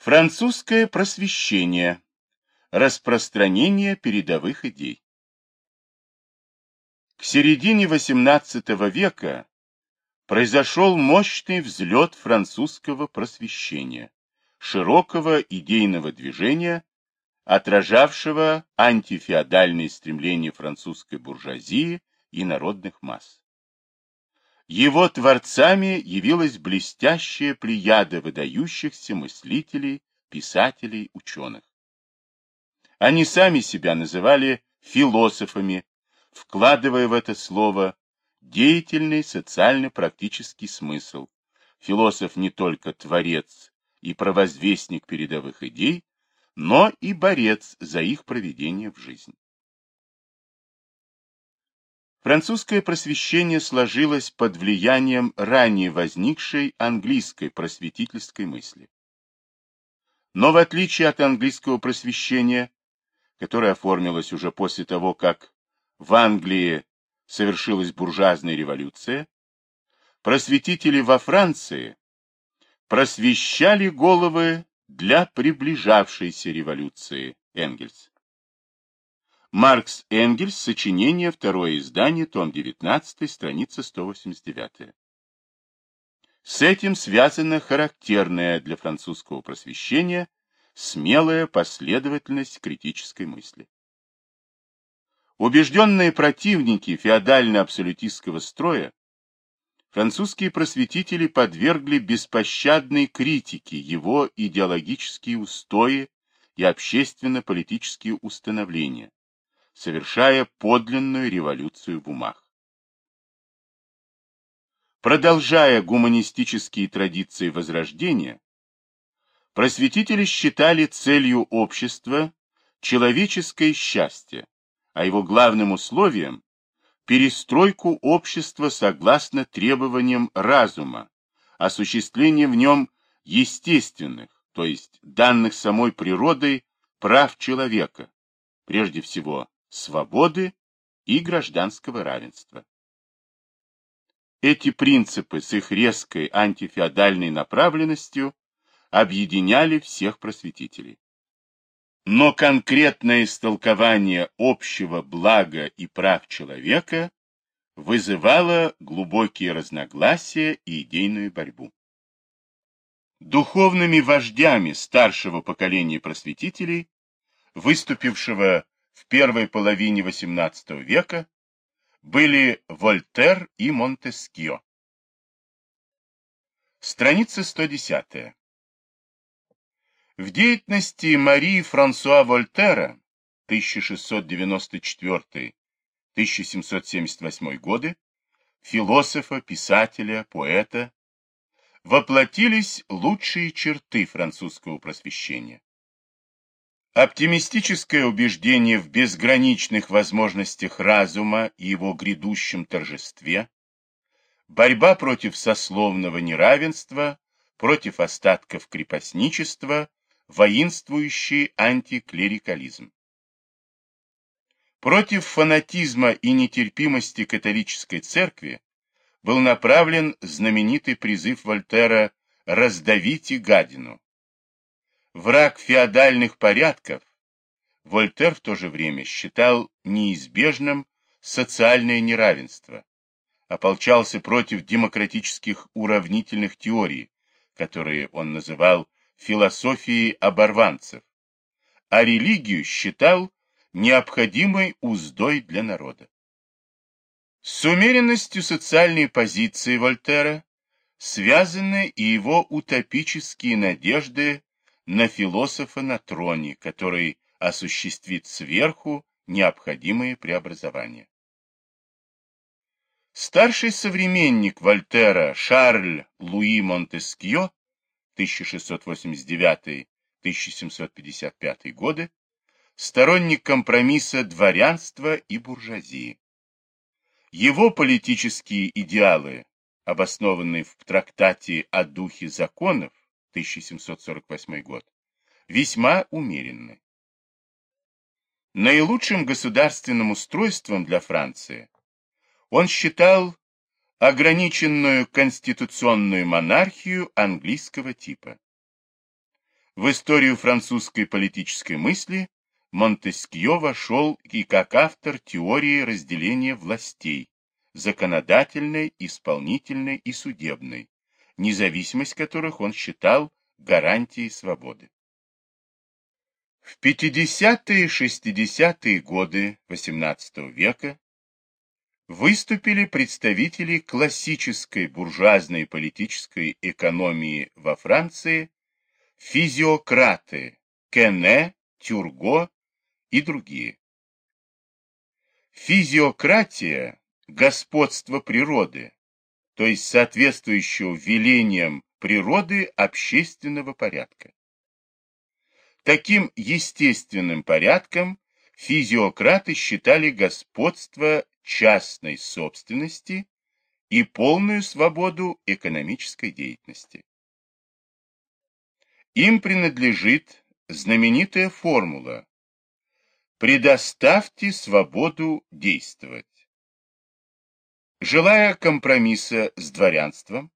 Французское просвещение. Распространение передовых идей. К середине XVIII века произошел мощный взлет французского просвещения, широкого идейного движения, отражавшего антифеодальные стремления французской буржуазии и народных масс. Его творцами явилась блестящая плеяда выдающихся мыслителей, писателей, ученых. Они сами себя называли философами, вкладывая в это слово деятельный социально-практический смысл. Философ не только творец и провозвестник передовых идей, но и борец за их проведение в жизнь. Французское просвещение сложилось под влиянием ранее возникшей английской просветительской мысли. Но в отличие от английского просвещения, которое оформилось уже после того, как в Англии совершилась буржуазная революция, просветители во Франции просвещали головы для приближавшейся революции Энгельс. Маркс Энгельс, сочинение, второе издание, том 19, страница 189. С этим связана характерная для французского просвещения смелая последовательность критической мысли. Убежденные противники феодально-абсолютистского строя, французские просветители подвергли беспощадной критике его идеологические устои и общественно-политические установления, совершая подлинную революцию в умах. Продолжая гуманистические традиции Возрождения, просветители считали целью общества человеческое счастье, а его главным условием – перестройку общества согласно требованиям разума, осуществление в нем естественных, то есть данных самой природой, прав человека, прежде всего свободы и гражданского равенства. Эти принципы с их резкой антифеодальной направленностью объединяли всех просветителей. Но конкретное истолкование общего блага и прав человека вызывало глубокие разногласия и идейную борьбу. Духовными вождями старшего поколения просветителей, выступившего в первой половине XVIII века были Вольтер и Монтескио. Страница 110. В деятельности Марии Франсуа Вольтера 1694-1778 годы, философа, писателя, поэта, воплотились лучшие черты французского просвещения. Оптимистическое убеждение в безграничных возможностях разума и его грядущем торжестве, борьба против сословного неравенства, против остатков крепостничества, воинствующий антиклерикализм. Против фанатизма и нетерпимости католической церкви был направлен знаменитый призыв Вольтера «Раздавите гадину», враг феодальных порядков, Вольтер в то же время считал неизбежным социальное неравенство, ополчался против демократических уравнительных теорий, которые он называл философией оборванцев, а религию считал необходимой уздой для народа. С умеренностью социальной позиции Вольтера связаны и его утопические надежды на философа на троне, который осуществит сверху необходимые преобразования. Старший современник Вольтера Шарль Луи Монтескьё 1689-1755 годы, сторонник компромисса дворянства и буржуазии. Его политические идеалы, обоснованные в трактате о духе законов, 1748 год, весьма умеренны. Наилучшим государственным устройством для Франции он считал ограниченную конституционную монархию английского типа. В историю французской политической мысли Монтескье вошел и как автор теории разделения властей, законодательной, исполнительной и судебной, независимость которых он считал гарантией свободы. В 50-е и 60-е годы XVIII века выступили представители классической буржуазной политической экономии во Франции, физиократы Кене, Тюрго и другие. Физиократия – господство природы, то есть соответствующего велениям природы общественного порядка. Таким естественным порядком физиократы считали господство частной собственности и полную свободу экономической деятельности. Им принадлежит знаменитая формула «Предоставьте свободу действовать». Желая компромисса с дворянством,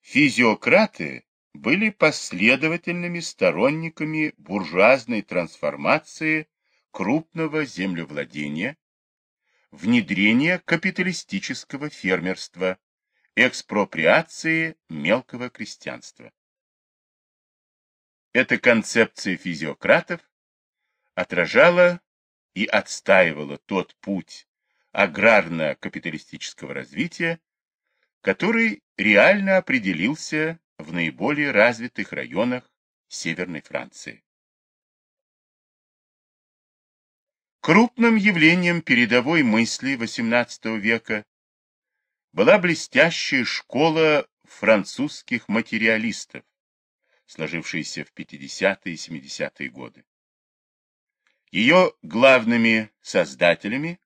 физиократы были последовательными сторонниками буржуазной трансформации крупного землевладения внедрение капиталистического фермерства, экспроприации мелкого крестьянства. Эта концепция физиократов отражала и отстаивала тот путь аграрно-капиталистического развития, который реально определился в наиболее развитых районах Северной Франции. Крупным явлением передовой мысли XVIII века была блестящая школа французских материалистов, сложившаяся в 50-е и 70-е годы. Ее главными создателями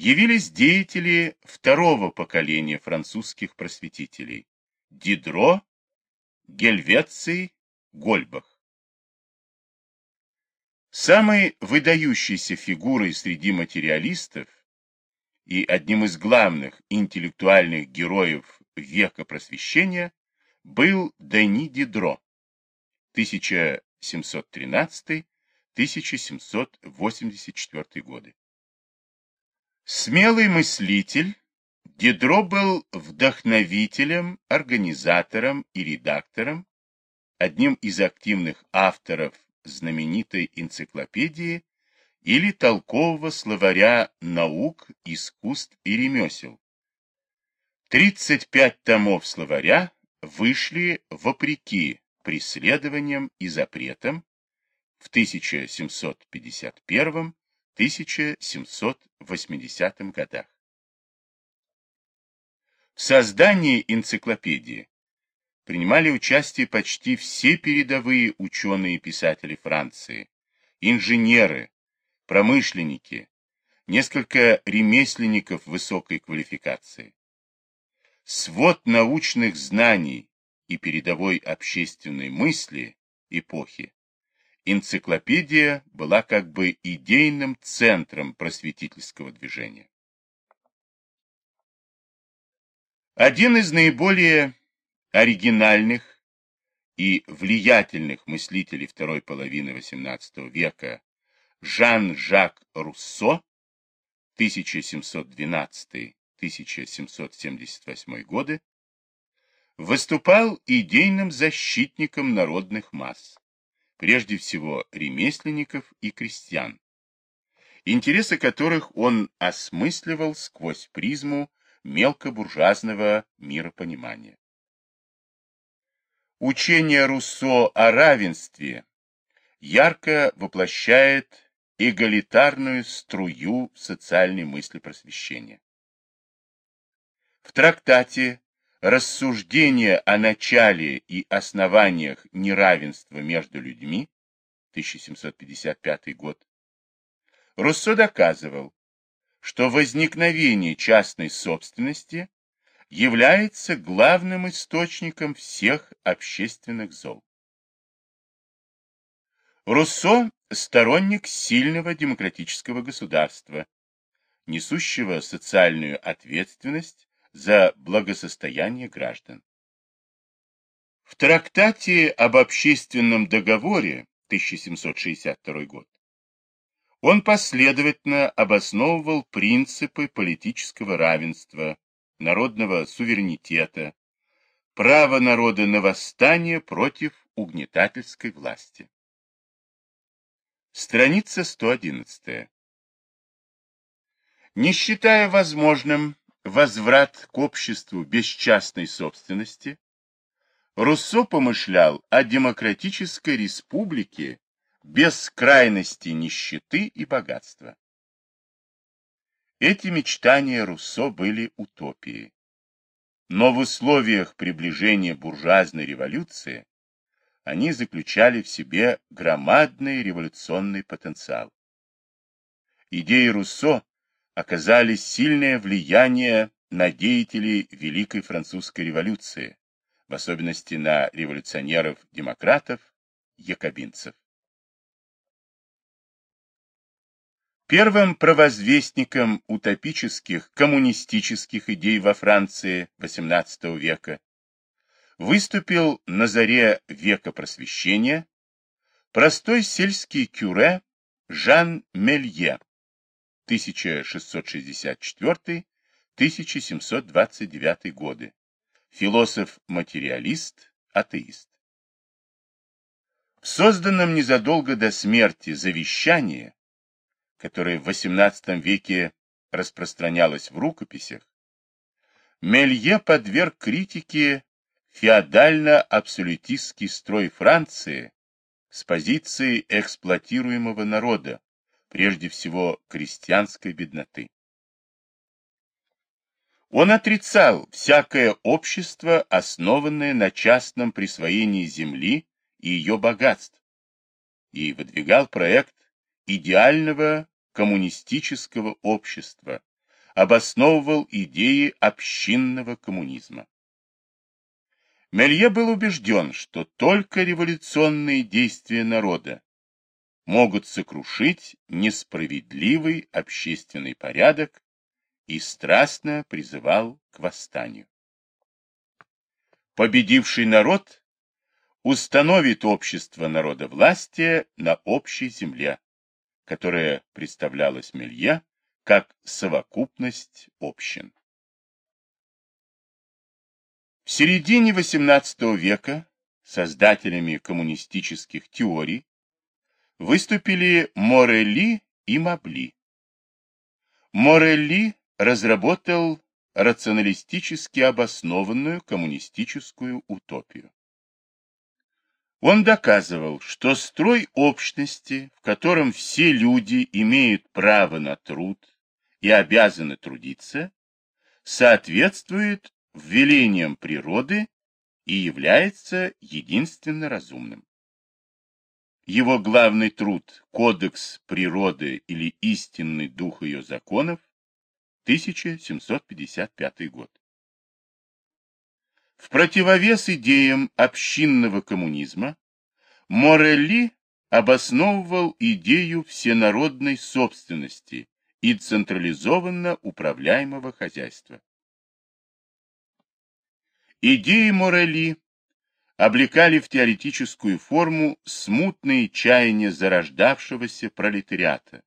явились деятели второго поколения французских просветителей – Дидро, Гельвеций, Гольбах. Самой выдающейся фигурой среди материалистов и одним из главных интеллектуальных героев века просвещения был Дени Дидро 1713-1784 годы. Смелый мыслитель, Дидро был вдохновителем, организатором и редактором, одним из активных авторов знаменитой энциклопедии или толкового словаря наук, искусств и ремесел. 35 томов словаря вышли вопреки преследованиям и запретам в 1751-1780 годах. В создании энциклопедии принимали участие почти все передовые ученые и писатели Франции, инженеры, промышленники, несколько ремесленников высокой квалификации. Свод научных знаний и передовой общественной мысли эпохи энциклопедия была как бы идейным центром просветительского движения. Один из наиболее оригинальных и влиятельных мыслителей второй половины XVIII века Жан-Жак Руссо 1712-1778 годы выступал идейным защитником народных масс, прежде всего ремесленников и крестьян, интересы которых он осмысливал сквозь призму мелкобуржуазного миропонимания. Учение Руссо о равенстве ярко воплощает эгалитарную струю социальной мысли просвещения. В трактате «Рассуждение о начале и основаниях неравенства между людьми» 1755 год Руссо доказывал, что возникновение частной собственности является главным источником всех общественных зол. Руссо – сторонник сильного демократического государства, несущего социальную ответственность за благосостояние граждан. В трактате об общественном договоре 1762 год он последовательно обосновывал принципы политического равенства, народного суверенитета, права народа на восстание против угнетательской власти. Страница 111. Не считая возможным возврат к обществу без частной собственности, Руссо помышлял о демократической республике без крайности нищеты и богатства. Эти мечтания Руссо были утопией. Но в условиях приближения буржуазной революции они заключали в себе громадный революционный потенциал. Идеи Руссо оказали сильное влияние на деятелей Великой Французской революции, в особенности на революционеров-демократов, якобинцев. Первым провозвестником утопических коммунистических идей во Франции XVIII века выступил на заре века просвещения простой сельский кюре Жан Мелье 1664-1729 годы, философ-материалист, атеист. В созданном незадолго до смерти завещании, которое в XVIII веке распространялось в рукописях, Мелье подверг критике феодально-абсолютистский строй Франции с позиции эксплуатируемого народа, прежде всего крестьянской бедноты. Он отрицал всякое общество, основанное на частном присвоении земли и ее богатств, и выдвигал проект идеального коммунистического общества, обосновывал идеи общинного коммунизма. Мелье был убежден, что только революционные действия народа могут сокрушить несправедливый общественный порядок и страстно призывал к восстанию. Победивший народ установит общество народовластия на общей земле, которая представлялась Мелье как совокупность общин. В середине XVIII века создателями коммунистических теорий выступили Морелли и Мабли. Морелли разработал рационалистически обоснованную коммунистическую утопию. Он доказывал, что строй общности, в котором все люди имеют право на труд и обязаны трудиться, соответствует велениям природы и является единственно разумным. Его главный труд «Кодекс природы» или «Истинный дух ее законов» 1755 год. В противовес идеям общинного коммунизма Морелли обосновывал идею всенародной собственности и централизованно управляемого хозяйства. Идеи Морелли облекали в теоретическую форму смутные чаяния зарождавшегося пролетариата,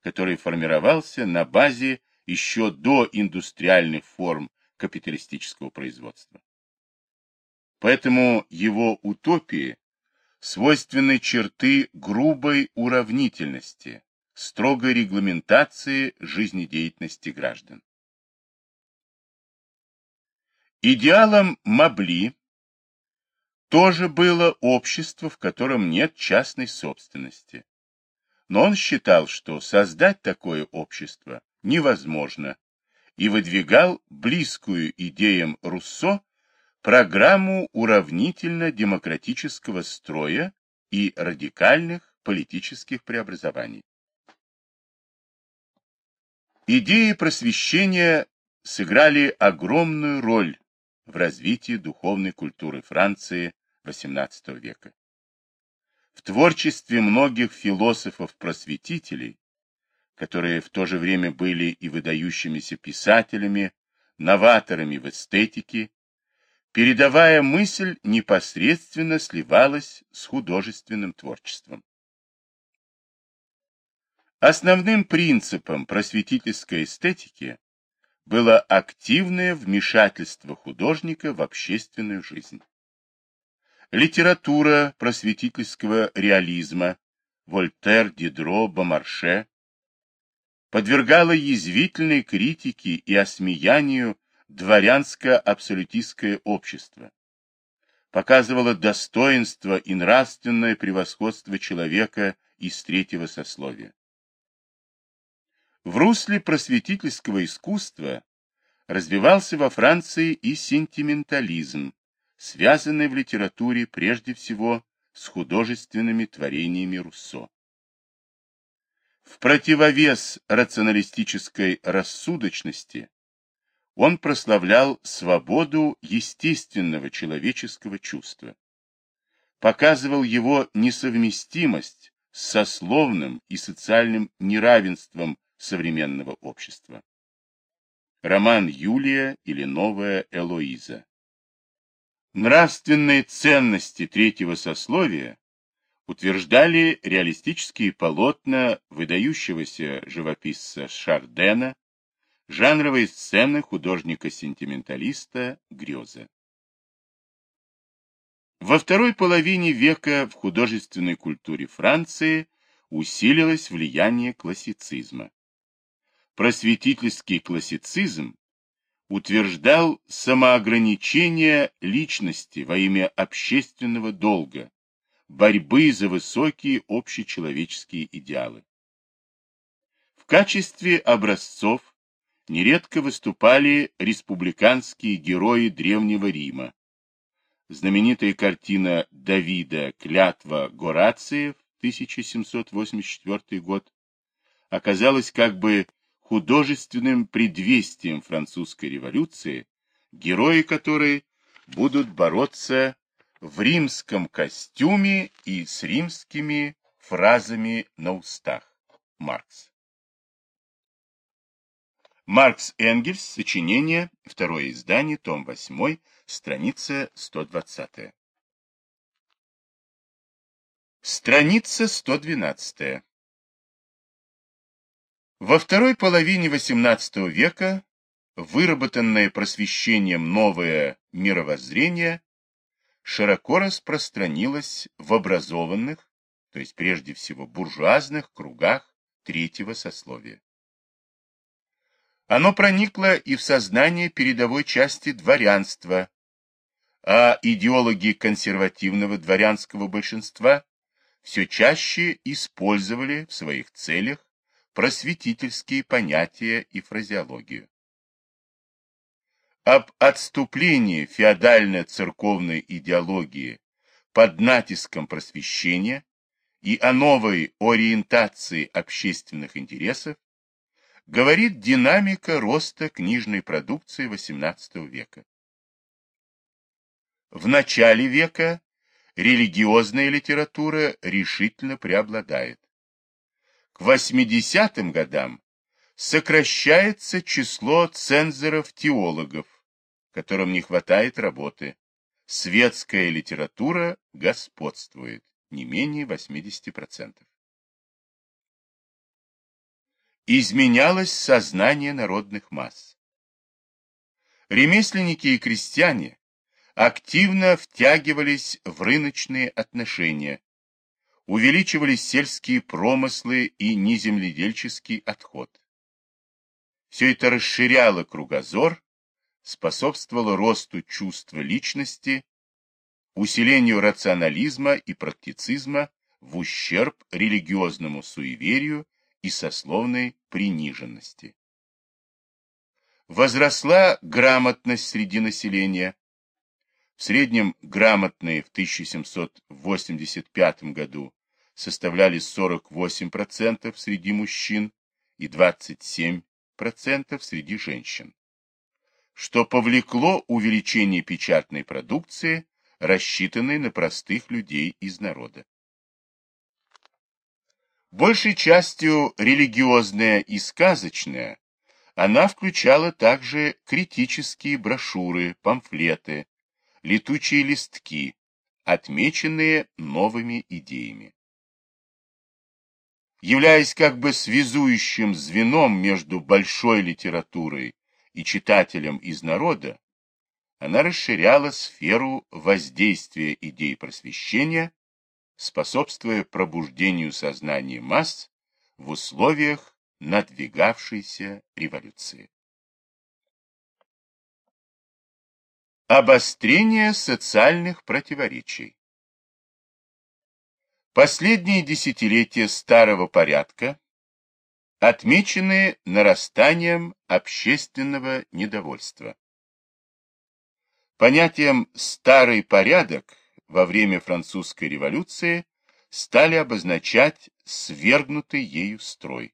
который формировался на базе еще до индустриальных форм капиталистического производства. Поэтому его утопии свойственны черты грубой уравнительности, строгой регламентации жизнедеятельности граждан. Идеалом Мабли тоже было общество, в котором нет частной собственности. Но он считал, что создать такое общество невозможно, и выдвигал близкую идеям Руссо программу уравнительно-демократического строя и радикальных политических преобразований. Идеи просвещения сыграли огромную роль в развитии духовной культуры Франции XVIII века. В творчестве многих философов-просветителей которые в то же время были и выдающимися писателями, новаторами в эстетике, передавая мысль, непосредственно сливалась с художественным творчеством. Основным принципом просветительской эстетики было активное вмешательство художника в общественную жизнь. Литература просветительского реализма. Вольтер, Дидро, Бомарше. Подвергала язвительной критике и осмеянию дворянско-абсолютистское общество, показывала достоинство и нравственное превосходство человека из третьего сословия. В русле просветительского искусства развивался во Франции и сентиментализм, связанный в литературе прежде всего с художественными творениями Руссо. В противовес рационалистической рассудочности он прославлял свободу естественного человеческого чувства, показывал его несовместимость с сословным и социальным неравенством современного общества. Роман Юлия или Новая Элоиза. Нравственные ценности третьего сословия утверждали реалистические полотна выдающегося живописца Шардена, жанровые сцены художника-сентименталиста Грёза. Во второй половине века в художественной культуре Франции усилилось влияние классицизма просветительский классицизм утверждал самоограничение личности во имя общественного долга, борьбы за высокие общечеловеческие идеалы. В качестве образцов нередко выступали республиканские герои Древнего Рима. Знаменитая картина Давида «Клятва Горациев» 1784 год оказалась как бы художественным предвестием французской революции, герои которой будут бороться в римском костюме и с римскими фразами на устах. Маркс. Маркс Энгельс, сочинение, второе издание, том 8, страница 120. Страница 112. Во второй половине XVIII века выработанное просвещением новое мировоззрение широко распространилось в образованных, то есть прежде всего буржуазных кругах третьего сословия. Оно проникло и в сознание передовой части дворянства, а идеологи консервативного дворянского большинства все чаще использовали в своих целях просветительские понятия и фразеологию. Об отступлении феодально-церковной идеологии под натиском просвещения и о новой ориентации общественных интересов говорит динамика роста книжной продукции XVIII века. В начале века религиозная литература решительно преобладает. К 80-м годам сокращается число цензоров-теологов, которым не хватает работы. Светская литература господствует, не менее 80%. Изменялось сознание народных масс. Ремесленники и крестьяне активно втягивались в рыночные отношения, увеличивались сельские промыслы и неземледельческий отход. Все это расширяло кругозор, способствовало росту чувства личности, усилению рационализма и практицизма в ущерб религиозному суеверию и сословной приниженности. Возросла грамотность среди населения. В среднем грамотные в 1785 году составляли 48% среди мужчин и 27% среди женщин, что повлекло увеличение печатной продукции, рассчитанной на простых людей из народа. Большей частью религиозная и сказочная, она включала также критические брошюры, памфлеты, летучие листки, отмеченные новыми идеями. Являясь как бы связующим звеном между большой литературой и читателем из народа, она расширяла сферу воздействия идей просвещения, способствуя пробуждению сознания масс в условиях надвигавшейся революции. Обострение социальных противоречий Последние десятилетия старого порядка отмечены нарастанием общественного недовольства. Понятием «старый порядок» во время французской революции стали обозначать свергнутый ею строй.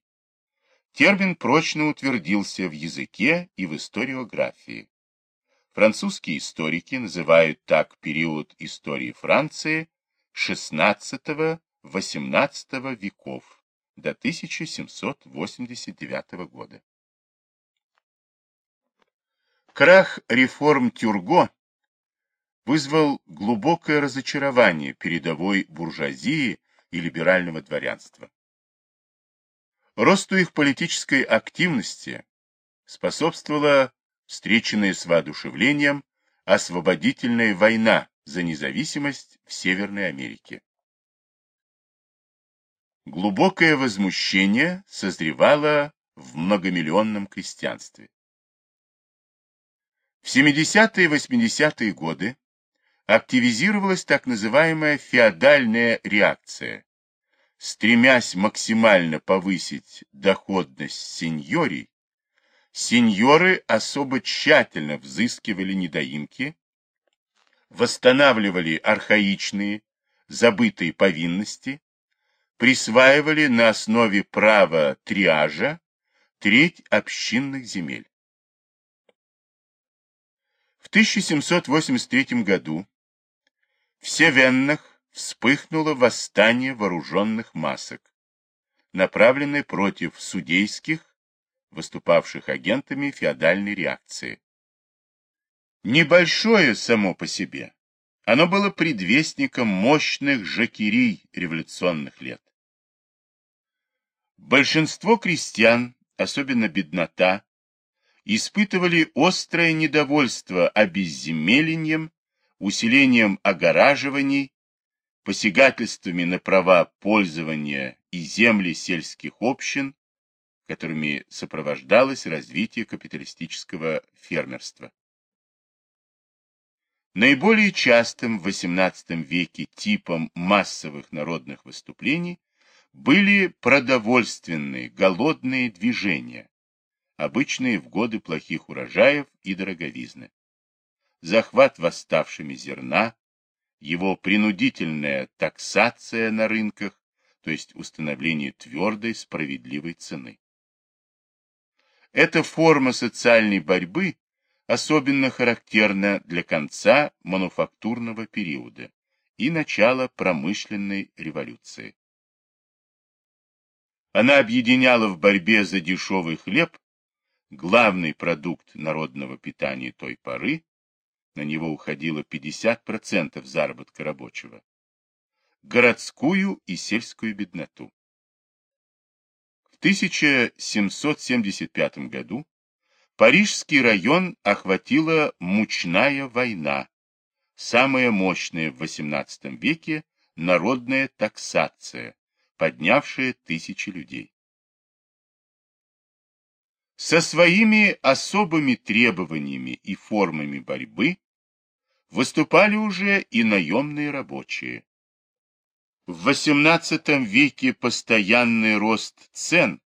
Термин прочно утвердился в языке и в историографии. Французские историки называют так период истории Франции XVI-XVIII веков до 1789 года. Крах реформ Тюрго вызвал глубокое разочарование передовой буржуазии и либерального дворянства. Росту их политической активности способствовала встреченная с воодушевлением освободительная война за независимость в Северной Америке. Глубокое возмущение созревало в многомиллионном крестьянстве. В 70-е и 80-е годы активизировалась так называемая феодальная реакция, стремясь максимально повысить доходность сеньорий, сеньоры особо тщательно взыскивали недоимки, восстанавливали архаичные, забытые повинности, присваивали на основе права триажа треть общинных земель. В 1783 году в Севеннах вспыхнуло восстание вооруженных масок, направленное против судейских, выступавших агентами феодальной реакции. Небольшое само по себе, оно было предвестником мощных жакерий революционных лет. Большинство крестьян, особенно беднота, испытывали острое недовольство обезземелением, усилением огораживаний, посягательствами на права пользования и земли сельских общин, которыми сопровождалось развитие капиталистического фермерства. Наиболее частым в XVIII веке типом массовых народных выступлений были продовольственные, голодные движения, обычные в годы плохих урожаев и дороговизны. Захват восставшими зерна, его принудительная таксация на рынках, то есть установление твердой справедливой цены. Эта форма социальной борьбы особенно характерна для конца мануфактурного периода и начала промышленной революции. Она объединяла в борьбе за дешевый хлеб, главный продукт народного питания той поры, на него уходило 50% заработка рабочего, городскую и сельскую бедноту. В 1775 году Парижский район охватила мучная война, самая мощная в XVIII веке народная таксация, поднявшая тысячи людей. Со своими особыми требованиями и формами борьбы выступали уже и наемные рабочие. В XVIII веке постоянный рост цен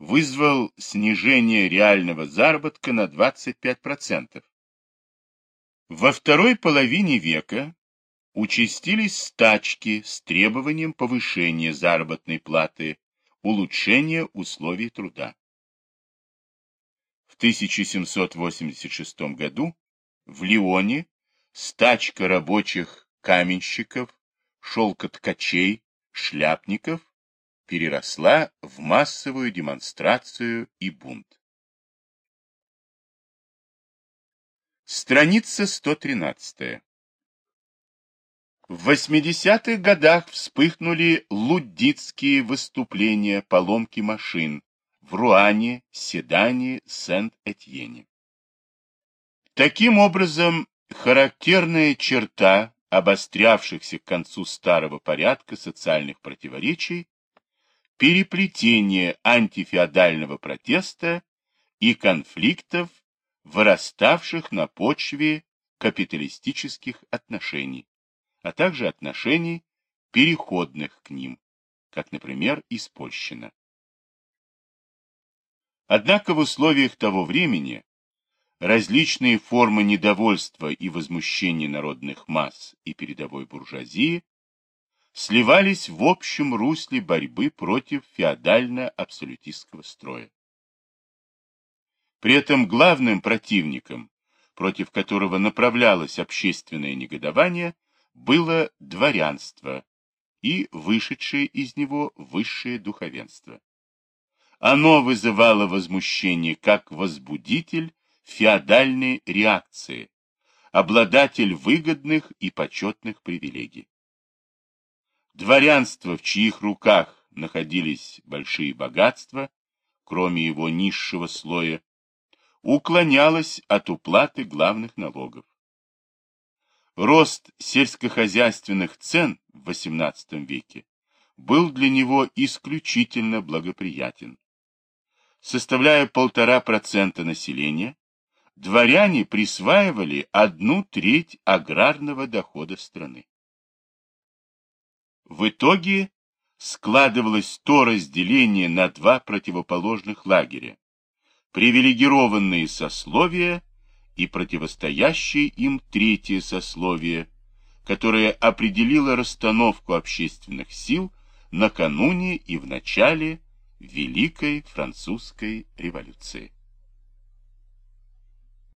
вызвал снижение реального заработка на 25%. Во второй половине века участились стачки с требованием повышения заработной платы, улучшения условий труда. В 1786 году в Лионе стачка рабочих каменщиков, шелкоткачей, шляпников переросла в массовую демонстрацию и бунт. Страница 113. В 80-х годах вспыхнули луддитские выступления поломки машин в Руане, Седане, Сент-Этьене. Таким образом, характерная черта обострявшихся к концу старого порядка социальных противоречий переплетение антифеодального протеста и конфликтов, выраставших на почве капиталистических отношений а также отношений, переходных к ним, как, например, испольщина. Однако в условиях того времени различные формы недовольства и возмущения народных масс и передовой буржуазии сливались в общем русле борьбы против феодально-абсолютистского строя. При этом главным противником, против которого направлялось общественное негодование, было дворянство и вышедшее из него высшее духовенство. Оно вызывало возмущение как возбудитель феодальной реакции, обладатель выгодных и почетных привилегий. Дворянство, в чьих руках находились большие богатства, кроме его низшего слоя, уклонялось от уплаты главных налогов. Рост сельскохозяйственных цен в XVIII веке был для него исключительно благоприятен. Составляя полтора процента населения, дворяне присваивали одну треть аграрного дохода страны. В итоге складывалось то разделение на два противоположных лагеря, привилегированные сословия и противостоящее им третье сословие, которое определило расстановку общественных сил накануне и в начале Великой Французской революции.